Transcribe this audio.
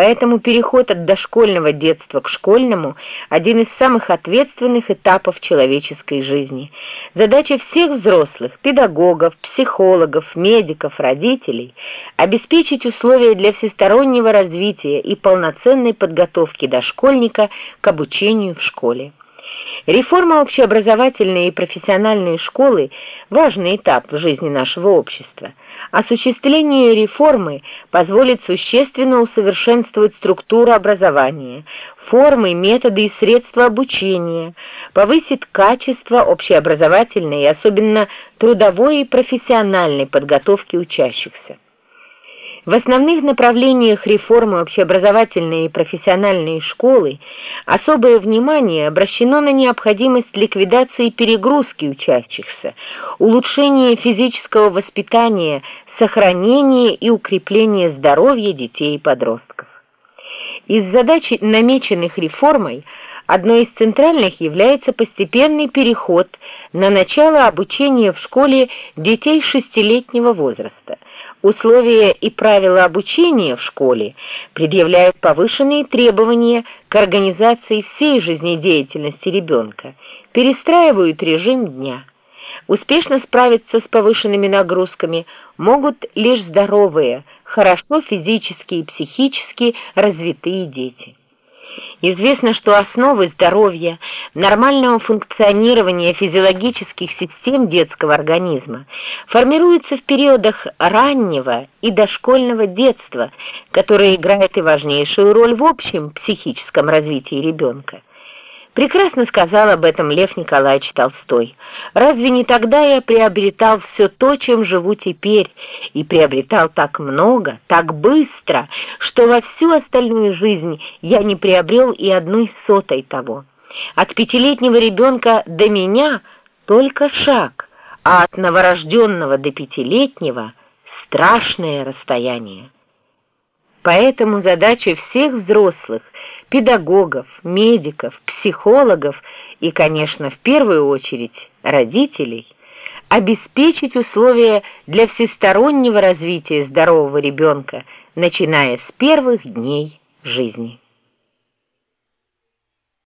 Поэтому переход от дошкольного детства к школьному – один из самых ответственных этапов человеческой жизни. Задача всех взрослых, педагогов, психологов, медиков, родителей – обеспечить условия для всестороннего развития и полноценной подготовки дошкольника к обучению в школе. Реформа общеобразовательной и профессиональной школы – важный этап в жизни нашего общества. Осуществление реформы позволит существенно усовершенствовать структуру образования, формы, методы и средства обучения, повысит качество общеобразовательной и особенно трудовой и профессиональной подготовки учащихся. В основных направлениях реформы общеобразовательной и профессиональной школы особое внимание обращено на необходимость ликвидации перегрузки учащихся, улучшения физического воспитания, сохранения и укрепления здоровья детей и подростков. Из задач, намеченных реформой, одной из центральных является постепенный переход на начало обучения в школе детей шестилетнего возраста – Условия и правила обучения в школе предъявляют повышенные требования к организации всей жизнедеятельности ребенка, перестраивают режим дня. Успешно справиться с повышенными нагрузками могут лишь здоровые, хорошо физически и психически развитые дети. Известно, что основы здоровья, нормального функционирования физиологических систем детского организма формируются в периодах раннего и дошкольного детства, которое играет и важнейшую роль в общем психическом развитии ребенка. Прекрасно сказал об этом Лев Николаевич Толстой. «Разве не тогда я приобретал все то, чем живу теперь, и приобретал так много, так быстро, что во всю остальную жизнь я не приобрел и одной сотой того? От пятилетнего ребенка до меня только шаг, а от новорожденного до пятилетнего страшное расстояние». Поэтому задача всех взрослых, педагогов, медиков, психологов и, конечно, в первую очередь родителей обеспечить условия для всестороннего развития здорового ребенка, начиная с первых дней жизни.